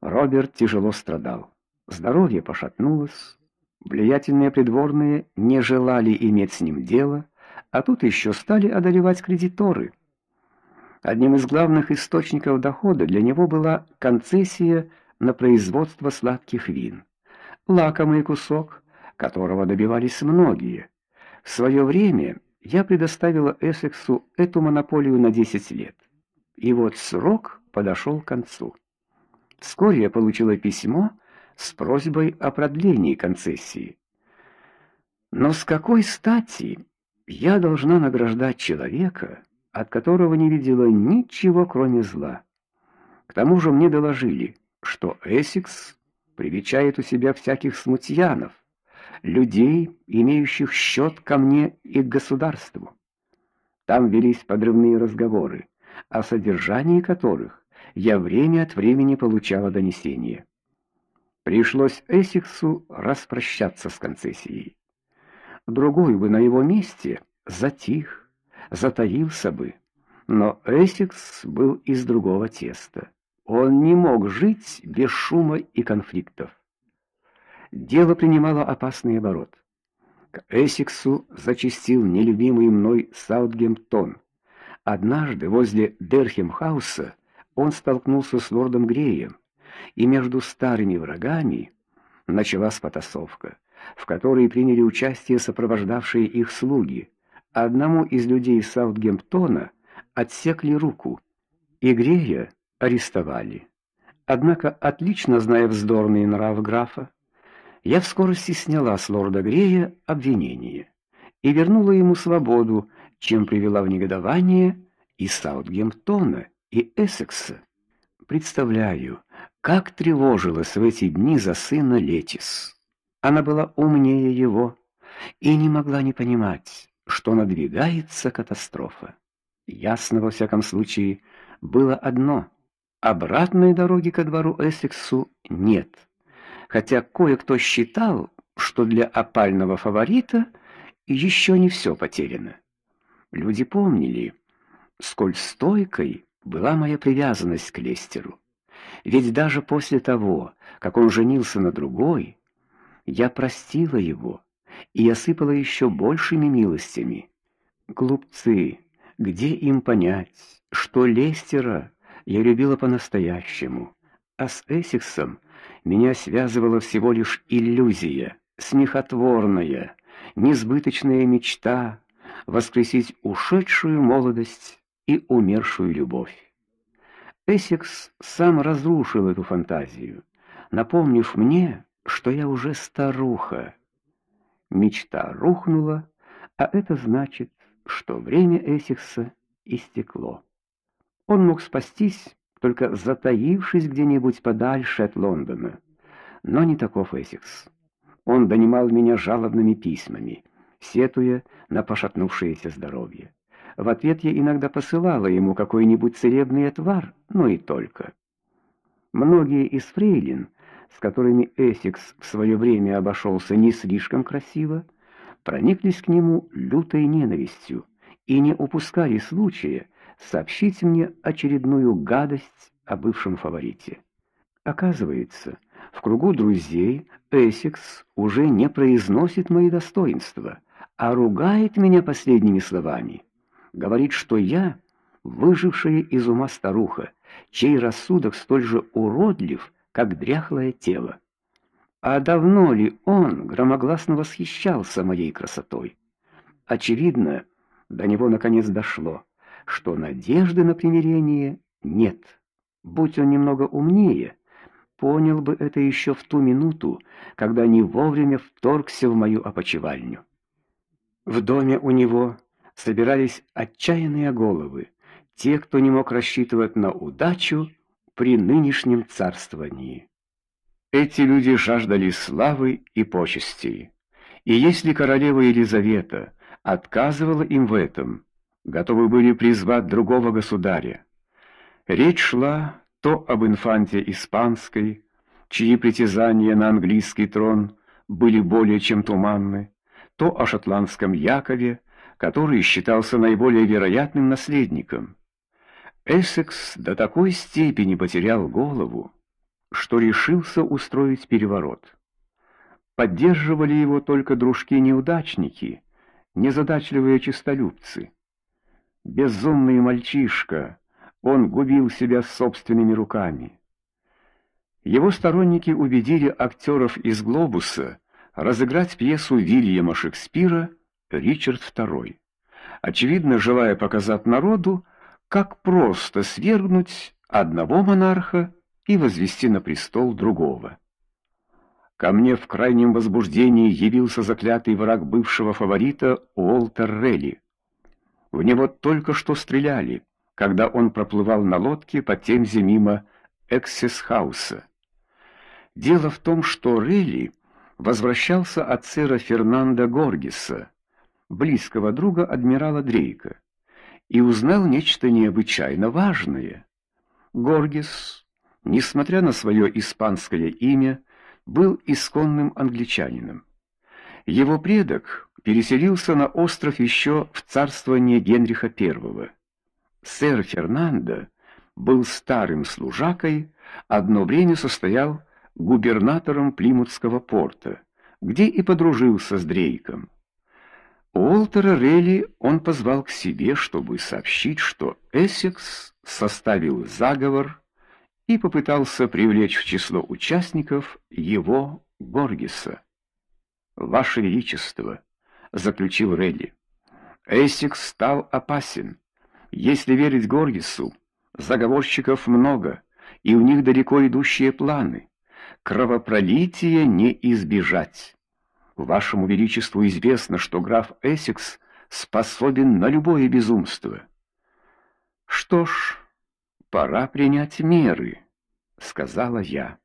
Роберт тяжело страдал. Здоровье пошатнулось. Влиятельные придворные не желали иметь с ним дело, а тут еще стали одолевать кредиторы. Одним из главных источников дохода для него была концессия на производство сладких вин. Лакомый кусок, которого добивались многие. В свое время я предоставила Эссексу эту монополию на 10 лет. И вот срок подошел к концу. Вскоре я получила письмо с просьбой о продлении концессии. Но с какой стати я должна награждать человека, от которого не видела ничего, кроме зла? К тому же мне доложили, что Эссекс привечает у себя всяких смутьянов, людей, имеющих счет ко мне и к государству. Там велись подрывные разговоры, о содержании которых я время от времени получала донесения. Пришлось Эссексу распрощаться с концессией. Другой бы на его месте затих, затаился бы, но Эссекс был из другого теста. Он не мог жить без шума и конфликтов дело принимало опасный оборот. К Эссексу зачастил нелюбимый мной Саутгемптон. Однажды возле Дерхемхауса он столкнулся с лордом Греем, и между старыми врагами началась потасовка, в которой приняли участие сопровождавшие их слуги. Одному из людей Саутгемптона отсекли руку, и Грея арестовали. Однако, отлично зная вздорный нрав графа, я в сняла с лорда Грея обвинение и вернула ему свободу, чем привела в негодование и Саутгемптона, и Эссекса. Представляю, как тревожилась в эти дни за сына Летис. Она была умнее его и не могла не понимать, что надвигается катастрофа. Ясно во всяком случае было одно: обратной дороги ко двору Эссексу нет хотя кое-кто считал, что для опального фаворита еще не все потеряно. Люди помнили, сколь стойкой была моя привязанность к Лестеру. Ведь даже после того, как он женился на другой, я простила его и осыпала еще большими милостями. Глупцы, где им понять, что Лестера я любила по-настоящему, а с Эссексом меня связывала всего лишь иллюзия, смехотворная, несбыточная мечта воскресить ушедшую молодость и умершую любовь. Эссекс сам разрушил эту фантазию, напомнив мне, что я уже старуха. Мечта рухнула, а это значит, что время Эссекса истекло. Он мог спастись только затаившись где-нибудь подальше от Лондона. Но не таков Эссекс. Он донимал меня жалобными письмами, сетуя на пошатнувшееся здоровье. В ответ я иногда посылала ему какой-нибудь целебный отвар, но и только. Многие из фрейлин, с которыми Эссекс в свое время обошелся не слишком красиво, прониклись к нему лютой ненавистью и не упускали случая сообщить мне очередную гадость о бывшем фаворите. Оказывается, в кругу друзей Эссекс уже не произносит мои достоинства, а ругает меня последними словами. Говорит, что я выжившая из ума старуха, чей рассудок столь же уродлив, как дряхлое тело. А давно ли он громогласно восхищался моей красотой? Очевидно, до него наконец дошло что надежды на примирение нет. Будь он немного умнее, понял бы это еще в ту минуту, когда не вовремя вторгся в мою опочивальню. В доме у него собирались отчаянные головы, те, кто не мог рассчитывать на удачу при нынешнем царствовании. Эти люди жаждали славы и почестей. И если королева Елизавета отказывала им в этом, готовы были призвать другого государя. Речь шла то об инфанте испанской, чьи притязания на английский трон были более чем туманны, то о шотландском Якове, который считался наиболее вероятным наследником. Эссекс до такой степени потерял голову, что решился устроить переворот. Поддерживали его только дружки-неудачники, незадачливые честолюбцы. Безумный мальчишка, он губил себя собственными руками. Его сторонники убедили актеров из Глобуса разыграть пьесу Вильяма Шекспира Ричард II, очевидно, желая показать народу, как просто свергнуть одного монарха и возвести на престол другого. Ко мне в крайнем возбуждении явился заклятый враг бывшего фаворита Уолтер Релли. В него только что стреляли, когда он проплывал на лодке по Темзе мимо Эксесхауса. Дело в том, что Релли возвращался от сэра Фернандо Горгиса, близкого друга адмирала Дрейка, и узнал нечто необычайно важное. Горгис, несмотря на свое испанское имя, был исконным англичанином. Его предок переселился на остров еще в царствование Генриха I. Сэр Фернандо был старым служакой, одно время состоял губернатором Плимутского порта, где и подружился с Дрейком. Уолтера Релли он позвал к себе, чтобы сообщить, что Эссекс составил заговор и попытался привлечь в число участников его Горгиса. Ваше величество, заключил Релли. Эссекс стал опасен. Если верить Горгису, заговорщиков много, и у них далеко идущие планы кровопролития не избежать. Вашему величеству известно, что граф Эссекс способен на любое безумство. Что ж, пора принять меры, сказала я.